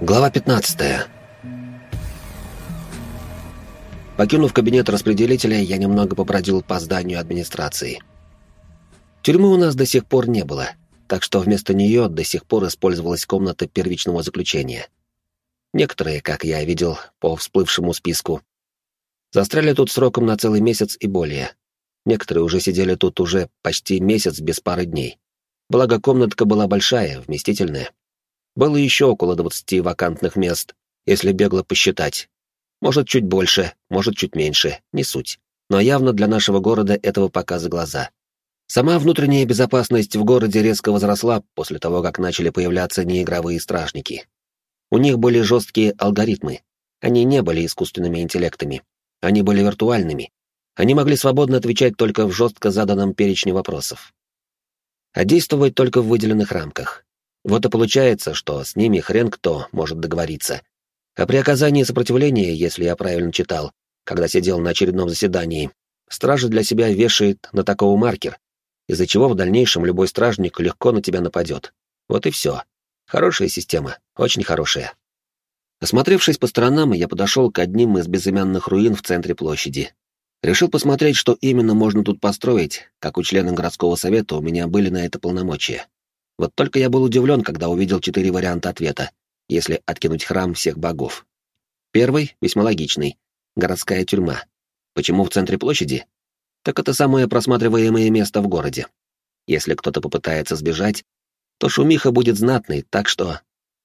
Глава 15. Покинув кабинет распределителя, я немного побродил по зданию администрации. Тюрьмы у нас до сих пор не было, так что вместо нее до сих пор использовалась комната первичного заключения. Некоторые, как я видел по всплывшему списку, застряли тут сроком на целый месяц и более. Некоторые уже сидели тут уже почти месяц без пары дней. Благо, комнатка была большая, вместительная. Было еще около двадцати вакантных мест, если бегло посчитать. Может, чуть больше, может, чуть меньше, не суть. Но явно для нашего города этого пока за глаза. Сама внутренняя безопасность в городе резко возросла после того, как начали появляться неигровые стражники. У них были жесткие алгоритмы. Они не были искусственными интеллектами. Они были виртуальными. Они могли свободно отвечать только в жестко заданном перечне вопросов. А действовать только в выделенных рамках. Вот и получается, что с ними хрен кто может договориться. А при оказании сопротивления, если я правильно читал, когда сидел на очередном заседании, стража для себя вешает на такого маркер, из-за чего в дальнейшем любой стражник легко на тебя нападет. Вот и все. Хорошая система, очень хорошая. Осмотревшись по сторонам, я подошел к одним из безымянных руин в центре площади. Решил посмотреть, что именно можно тут построить, как у члена городского совета у меня были на это полномочия. Вот только я был удивлен, когда увидел четыре варианта ответа, если откинуть храм всех богов. Первый, весьма логичный, городская тюрьма. Почему в центре площади? Так это самое просматриваемое место в городе. Если кто-то попытается сбежать, то шумиха будет знатной, так что...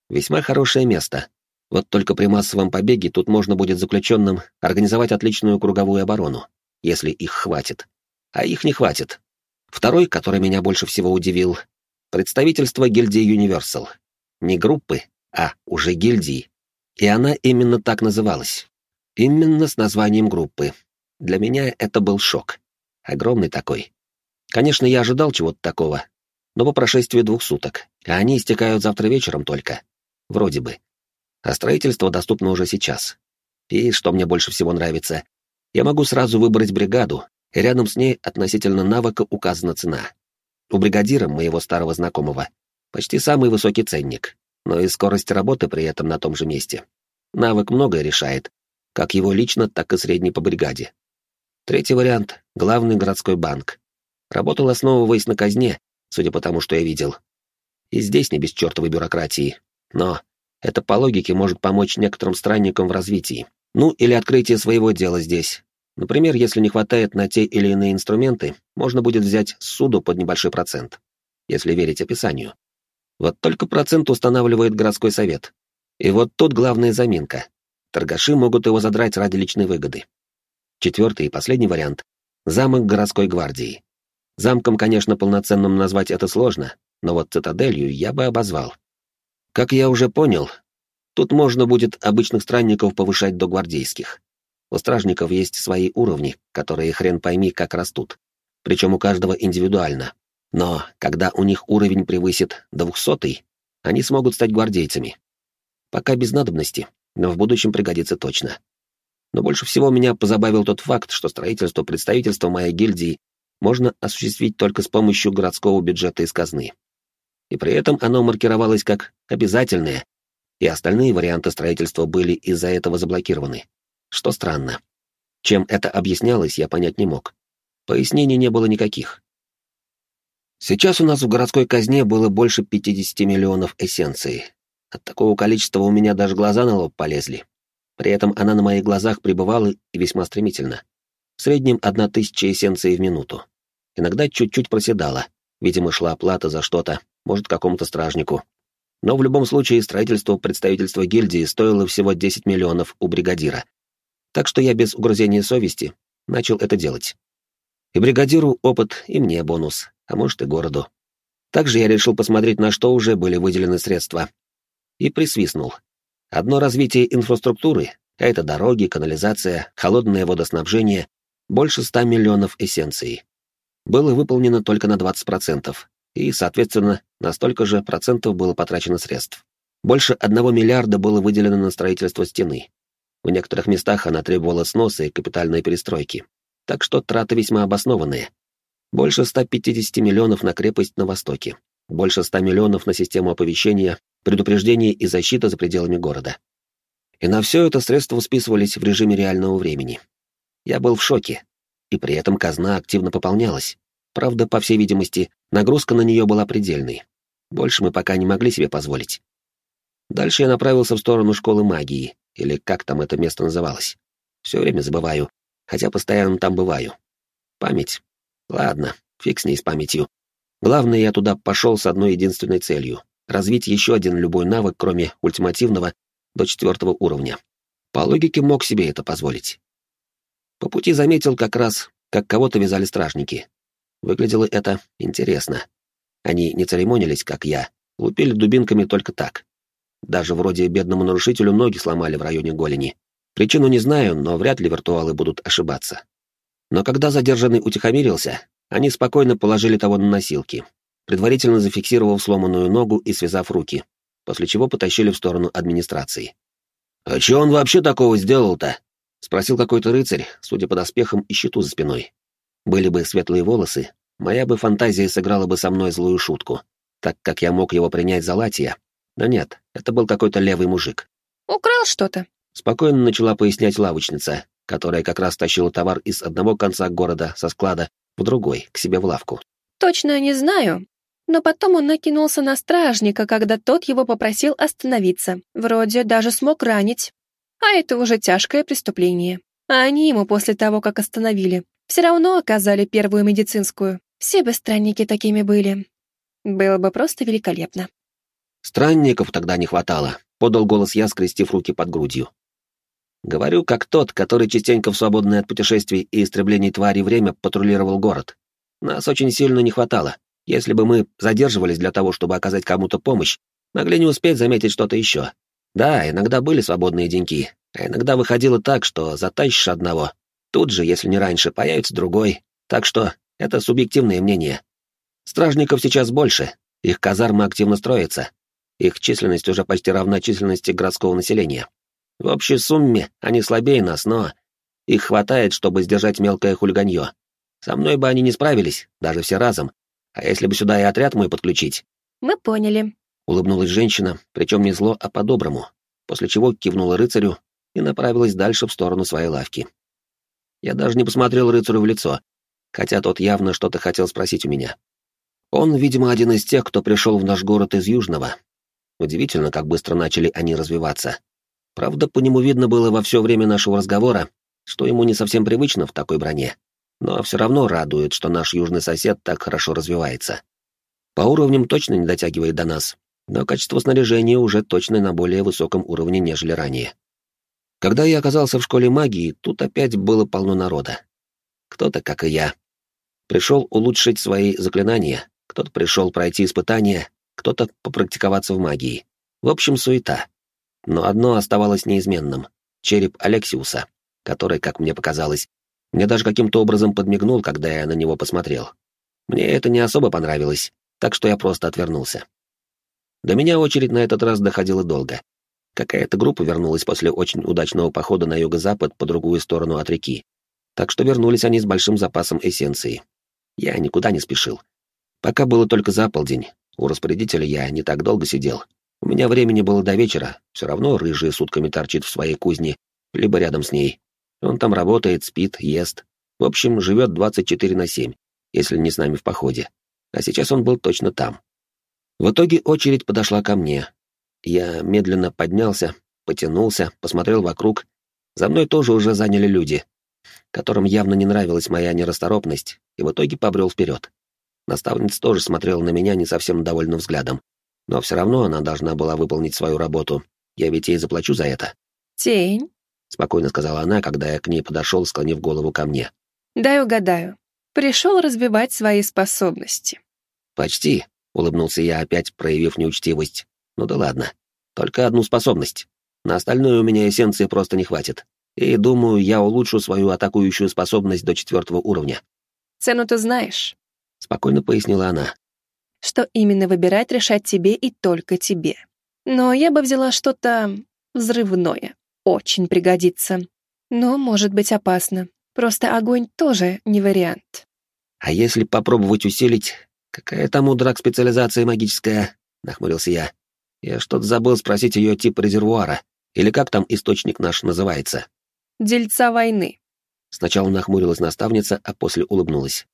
Весьма хорошее место. Вот только при массовом побеге тут можно будет заключенным организовать отличную круговую оборону, если их хватит. А их не хватит. Второй, который меня больше всего удивил, Представительство гильдии Universal. Не группы, а уже гильдии. И она именно так называлась. Именно с названием группы. Для меня это был шок. Огромный такой. Конечно, я ожидал чего-то такого, но по прошествии двух суток, а они истекают завтра вечером только. Вроде бы. А строительство доступно уже сейчас. И, что мне больше всего нравится, я могу сразу выбрать бригаду, и рядом с ней относительно навыка указана цена. У бригадира, моего старого знакомого, почти самый высокий ценник, но и скорость работы при этом на том же месте. Навык многое решает, как его лично, так и средний по бригаде. Третий вариант — главный городской банк. Работал, основываясь на казне, судя по тому, что я видел. И здесь не без чертовой бюрократии. Но это по логике может помочь некоторым странникам в развитии. Ну, или открытие своего дела здесь, Например, если не хватает на те или иные инструменты, можно будет взять суду под небольшой процент, если верить описанию. Вот только процент устанавливает городской совет. И вот тут главная заминка. Торгаши могут его задрать ради личной выгоды. Четвертый и последний вариант — замок городской гвардии. Замком, конечно, полноценным назвать это сложно, но вот цитаделью я бы обозвал. Как я уже понял, тут можно будет обычных странников повышать до гвардейских. У стражников есть свои уровни, которые хрен пойми, как растут. Причем у каждого индивидуально. Но когда у них уровень превысит двухсотый, они смогут стать гвардейцами. Пока без надобности, но в будущем пригодится точно. Но больше всего меня позабавил тот факт, что строительство представительства моей гильдии можно осуществить только с помощью городского бюджета из казны. И при этом оно маркировалось как обязательное, и остальные варианты строительства были из-за этого заблокированы что странно. Чем это объяснялось, я понять не мог. Пояснений не было никаких. Сейчас у нас в городской казне было больше 50 миллионов эссенций. От такого количества у меня даже глаза на лоб полезли. При этом она на моих глазах пребывала и весьма стремительно. В среднем одна тысяча эссенций в минуту. Иногда чуть-чуть проседала. Видимо, шла оплата за что-то, может, какому-то стражнику. Но в любом случае строительство представительства гильдии стоило всего 10 миллионов у бригадира, так что я без угрызения совести начал это делать. И бригадиру опыт, и мне бонус, а может и городу. Также я решил посмотреть, на что уже были выделены средства. И присвистнул. Одно развитие инфраструктуры, а это дороги, канализация, холодное водоснабжение, больше 100 миллионов эссенций. Было выполнено только на 20%, и, соответственно, на столько же процентов было потрачено средств. Больше одного миллиарда было выделено на строительство стены, в некоторых местах она требовала сноса и капитальной перестройки. Так что траты весьма обоснованные. Больше 150 миллионов на крепость на Востоке, больше 100 миллионов на систему оповещения предупреждение и защита за пределами города. И на все это средства списывались в режиме реального времени. Я был в шоке, и при этом казна активно пополнялась. Правда, по всей видимости, нагрузка на нее была предельной. Больше мы пока не могли себе позволить. Дальше я направился в сторону школы магии, или как там это место называлось. Все время забываю, хотя постоянно там бываю. Память. Ладно, фиг с ней с памятью. Главное, я туда пошел с одной единственной целью — развить еще один любой навык, кроме ультимативного, до четвертого уровня. По логике мог себе это позволить. По пути заметил как раз, как кого-то вязали стражники. Выглядело это интересно. Они не церемонились, как я, лупили дубинками только так. Даже вроде бедному нарушителю ноги сломали в районе голени. Причину не знаю, но вряд ли виртуалы будут ошибаться. Но когда задержанный утихомирился, они спокойно положили того на носилки, предварительно зафиксировав сломанную ногу и связав руки, после чего потащили в сторону администрации. «А что он вообще такого сделал-то?» — спросил какой-то рыцарь, судя по доспехам и щиту за спиной. Были бы светлые волосы, моя бы фантазия сыграла бы со мной злую шутку, так как я мог его принять за латия. Но нет, это был какой-то левый мужик. «Украл что-то», — спокойно начала пояснять лавочница, которая как раз тащила товар из одного конца города со склада в другой, к себе в лавку. «Точно не знаю, но потом он накинулся на стражника, когда тот его попросил остановиться. Вроде даже смог ранить. А это уже тяжкое преступление. А они ему после того, как остановили, все равно оказали первую медицинскую. Все бы странники такими были. Было бы просто великолепно. Странников тогда не хватало, подал голос я, скрестив руки под грудью. Говорю, как тот, который частенько в свободное от путешествий и истреблений твари время патрулировал город. Нас очень сильно не хватало. Если бы мы задерживались для того, чтобы оказать кому-то помощь, могли не успеть заметить что-то еще. Да, иногда были свободные деньки, а иногда выходило так, что затащишь одного, Тут же, если не раньше, появится другой. Так что это субъективное мнение. Стражников сейчас больше, их казармы активно строятся. Их численность уже почти равна численности городского населения. В общей сумме они слабее нас, но их хватает, чтобы сдержать мелкое хулиганье. Со мной бы они не справились, даже все разом. А если бы сюда и отряд мой подключить? Мы поняли. Улыбнулась женщина, причем не зло, а по-доброму, после чего кивнула рыцарю и направилась дальше в сторону своей лавки. Я даже не посмотрел рыцарю в лицо, хотя тот явно что-то хотел спросить у меня. Он, видимо, один из тех, кто пришел в наш город из Южного. Удивительно, как быстро начали они развиваться. Правда, по нему видно было во все время нашего разговора, что ему не совсем привычно в такой броне. Но все равно радует, что наш южный сосед так хорошо развивается. По уровням точно не дотягивает до нас, но качество снаряжения уже точно на более высоком уровне, нежели ранее. Когда я оказался в школе магии, тут опять было полно народа. Кто-то, как и я, пришел улучшить свои заклинания, кто-то пришел пройти испытания, кто-то попрактиковаться в магии. В общем, суета. Но одно оставалось неизменным — череп Алексиуса, который, как мне показалось, мне даже каким-то образом подмигнул, когда я на него посмотрел. Мне это не особо понравилось, так что я просто отвернулся. До меня очередь на этот раз доходила долго. Какая-то группа вернулась после очень удачного похода на юго-запад по другую сторону от реки. Так что вернулись они с большим запасом эссенции. Я никуда не спешил. Пока было только за полдень, у распорядителя я не так долго сидел. У меня времени было до вечера, все равно рыжий сутками торчит в своей кузне, либо рядом с ней. Он там работает, спит, ест. В общем, живет 24 на 7, если не с нами в походе. А сейчас он был точно там. В итоге очередь подошла ко мне, я медленно поднялся, потянулся, посмотрел вокруг. За мной тоже уже заняли люди, которым явно не нравилась моя нерасторопность, и в итоге побрел вперед. Наставница тоже смотрела на меня не совсем довольным взглядом. Но все равно она должна была выполнить свою работу. Я ведь ей заплачу за это. «Тень», — спокойно сказала она, когда я к ней подошел, склонив голову ко мне. «Дай угадаю. Пришел развивать свои способности». «Почти», — улыбнулся я, опять проявив неучтивость. Ну да ладно. Только одну способность. На остальное у меня эссенции просто не хватит. И думаю, я улучшу свою атакующую способность до четвертого уровня. Цену ты знаешь. Спокойно пояснила она. Что именно выбирать, решать тебе и только тебе. Но я бы взяла что-то взрывное. Очень пригодится. Но может быть опасно. Просто огонь тоже не вариант. А если попробовать усилить? Какая там у драк специализация магическая? Нахмурился я. Я что-то забыл спросить ее тип резервуара, или как там источник наш называется. Дельца войны. Сначала нахмурилась наставница, а после улыбнулась.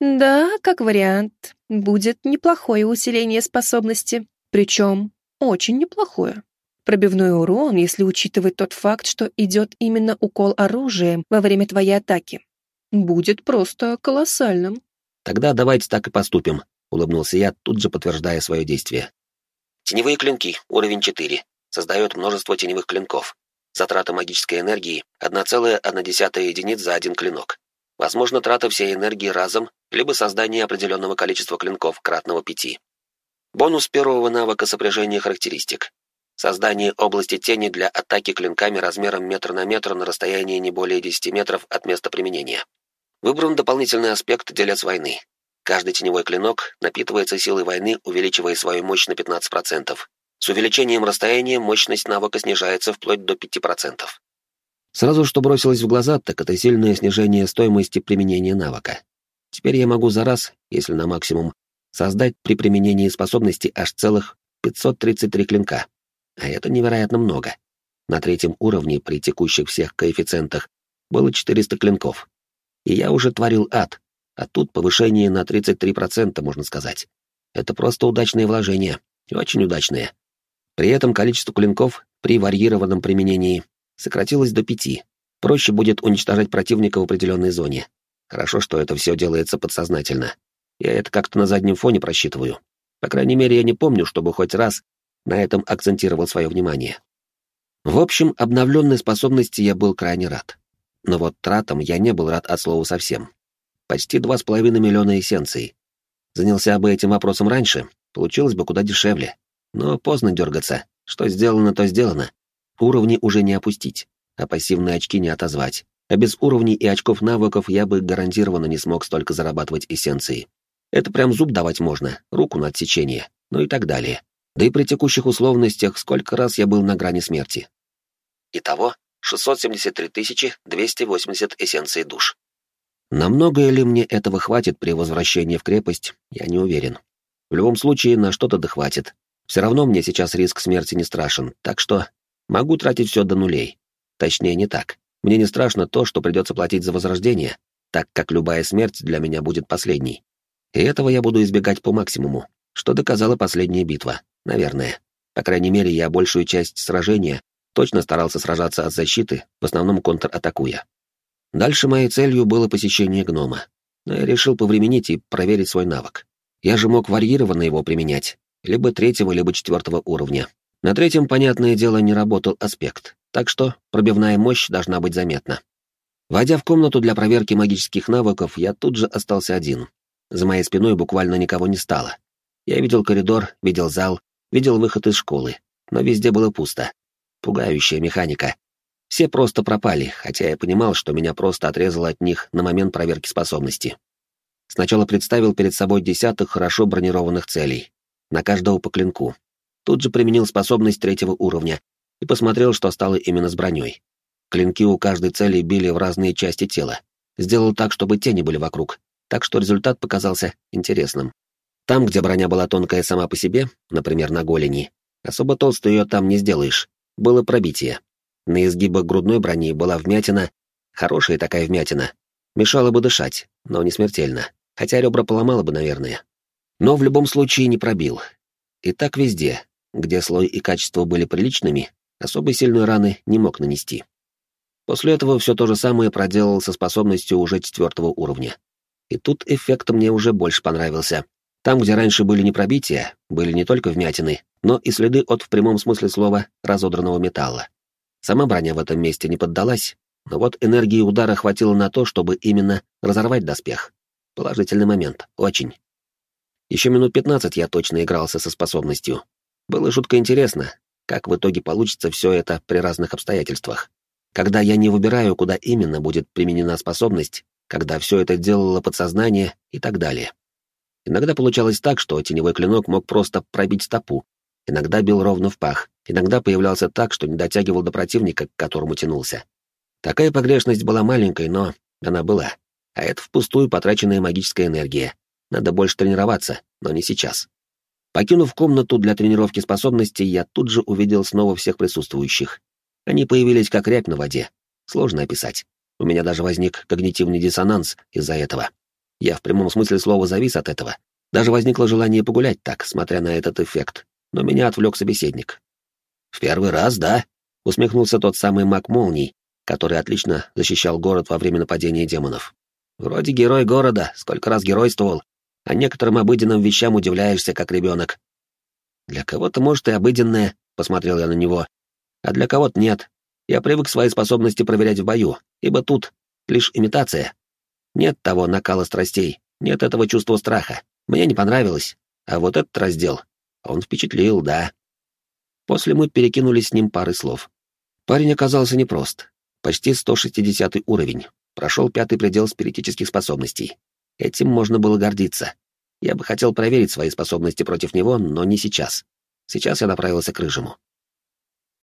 Да, как вариант. Будет неплохое усиление способности. Причем очень неплохое. Пробивной урон, если учитывать тот факт, что идет именно укол оружием во время твоей атаки. Будет просто колоссальным. Тогда давайте так и поступим, улыбнулся я, тут же подтверждая свое действие. Теневые клинки, уровень 4. Создает множество теневых клинков. Затрата магической энергии 1,1 единиц за один клинок. Возможно, трата всей энергии разом, либо создание определенного количества клинков кратного 5. Бонус первого навыка сопряжения характеристик. Создание области тени для атаки клинками размером метр на метр на расстоянии не более 10 метров от места применения. Выбран дополнительный аспект «Делец войны». Каждый теневой клинок напитывается силой войны, увеличивая свою мощь на 15%. С увеличением расстояния мощность навыка снижается вплоть до 5%. Сразу что бросилось в глаза, так это сильное снижение стоимости применения навыка. Теперь я могу за раз, если на максимум, создать при применении способности аж целых 533 клинка. А это невероятно много. На третьем уровне при текущих всех коэффициентах было 400 клинков. И я уже творил ад, а тут повышение на 33%, можно сказать. Это просто удачное вложение, очень удачное. При этом количество клинков при варьированном применении сократилось до пяти. Проще будет уничтожать противника в определенной зоне. Хорошо, что это все делается подсознательно. Я это как-то на заднем фоне просчитываю. По крайней мере, я не помню, чтобы хоть раз на этом акцентировал свое внимание. В общем, обновленной способности я был крайне рад. Но вот тратам я не был рад от слова совсем. Почти два с половиной миллиона эссенций. Занялся бы этим вопросом раньше, получилось бы куда дешевле. Но поздно дергаться. Что сделано, то сделано. Уровни уже не опустить, а пассивные очки не отозвать. А без уровней и очков навыков я бы гарантированно не смог столько зарабатывать эссенции. Это прям зуб давать можно, руку на отсечение, ну и так далее. Да и при текущих условностях сколько раз я был на грани смерти. Итого 673 280 эссенций душ. Намного ли мне этого хватит при возвращении в крепость, я не уверен. В любом случае, на что-то дохватит. Все равно мне сейчас риск смерти не страшен, так что могу тратить все до нулей. Точнее, не так. Мне не страшно то, что придется платить за возрождение, так как любая смерть для меня будет последней. И этого я буду избегать по максимуму, что доказала последняя битва. Наверное. По крайней мере, я большую часть сражения точно старался сражаться от защиты, в основном контратакуя. Дальше моей целью было посещение гнома. Но я решил повременить и проверить свой навык. Я же мог варьированно его применять, либо третьего, либо четвертого уровня. На третьем, понятное дело, не работал аспект, так что пробивная мощь должна быть заметна. Войдя в комнату для проверки магических навыков, я тут же остался один. За моей спиной буквально никого не стало. Я видел коридор, видел зал, видел выход из школы, но везде было пусто. Пугающая механика. Все просто пропали, хотя я понимал, что меня просто отрезало от них на момент проверки способности. Сначала представил перед собой десяток хорошо бронированных целей, на каждого по клинку. Тут же применил способность третьего уровня и посмотрел, что стало именно с броней. Клинки у каждой цели били в разные части тела. Сделал так, чтобы тени были вокруг, так что результат показался интересным. Там, где броня была тонкая сама по себе, например, на голени, особо толстую ее там не сделаешь, было пробитие. На изгибах грудной брони была вмятина, хорошая такая вмятина. Мешала бы дышать, но не смертельно, хотя ребра поломала бы, наверное. Но в любом случае не пробил. И так везде, где слой и качество были приличными, особо сильной раны не мог нанести. После этого все то же самое проделал со способностью уже четвертого уровня. И тут эффект мне уже больше понравился. Там, где раньше были не пробития, были не только вмятины, но и следы от, в прямом смысле слова, разодранного металла. Сама броня в этом месте не поддалась, но вот энергии удара хватило на то, чтобы именно разорвать доспех. Положительный момент, очень. Еще минут пятнадцать я точно игрался со способностью. Было жутко интересно, как в итоге получится все это при разных обстоятельствах. Когда я не выбираю, куда именно будет применена способность, когда все это делало подсознание и так далее. Иногда получалось так, что теневой клинок мог просто пробить стопу, иногда бил ровно в пах, иногда появлялся так, что не дотягивал до противника, к которому тянулся. Такая погрешность была маленькой, но она была. А это впустую потраченная магическая энергия. Надо больше тренироваться, но не сейчас. Покинув комнату для тренировки способностей, я тут же увидел снова всех присутствующих. Они появились как рябь на воде. Сложно описать. У меня даже возник когнитивный диссонанс из-за этого. Я в прямом смысле слова завис от этого. Даже возникло желание погулять так, смотря на этот эффект. Но меня отвлек собеседник. «В первый раз, да?» — усмехнулся тот самый маг Молний, который отлично защищал город во время нападения демонов. «Вроде герой города, сколько раз геройствовал, а некоторым обыденным вещам удивляешься, как ребенок. Для кого-то, может, и обыденное, посмотрел я на него, а для кого-то нет. Я привык свои способности проверять в бою, ибо тут лишь имитация. Нет того накала страстей, нет этого чувства страха. Мне не понравилось. А вот этот раздел, он впечатлил, да. После мы перекинулись с ним парой слов. Парень оказался непрост. Почти 160 уровень. Прошел пятый предел спиритических способностей. Этим можно было гордиться. Я бы хотел проверить свои способности против него, но не сейчас. Сейчас я направился к Рыжему.